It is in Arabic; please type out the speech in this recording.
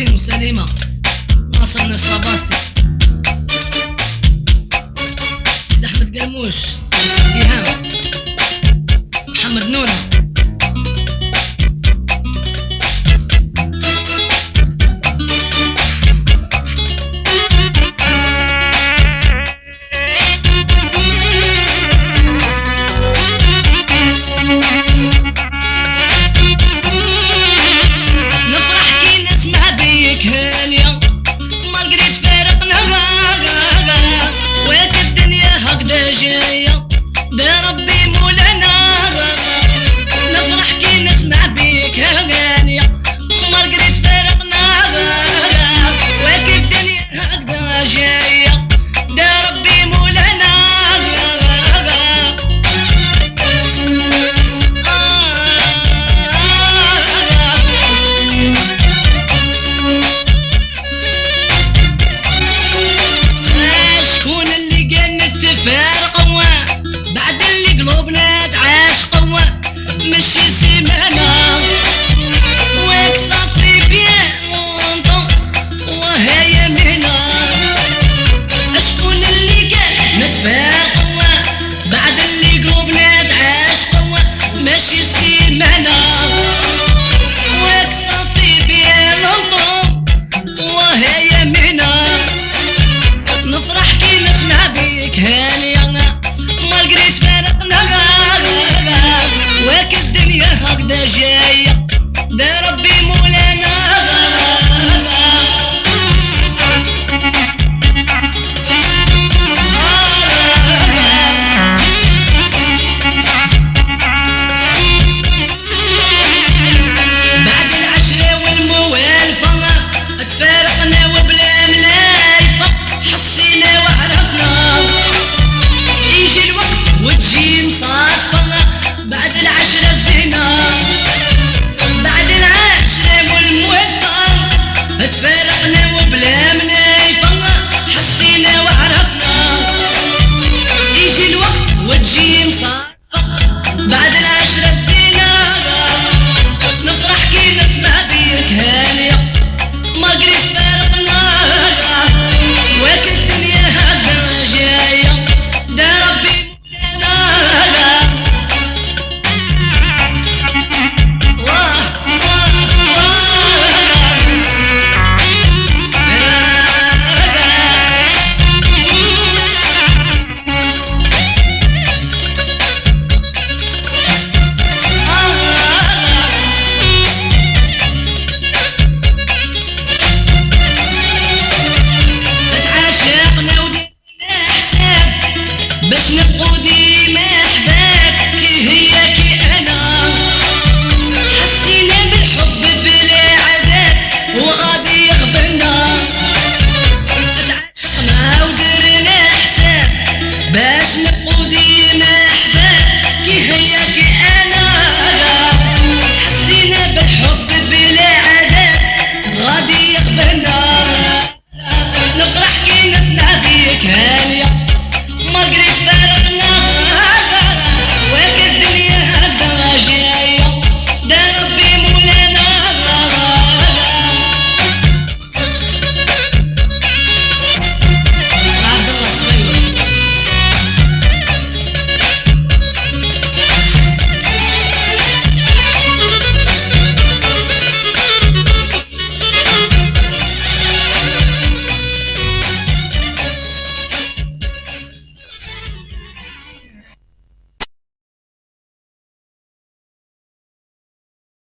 الدين وسليمة ناصر من باستي سيد أحمد قلموش يوسف تيهام محمد نورة. there are Negeia, Nera B.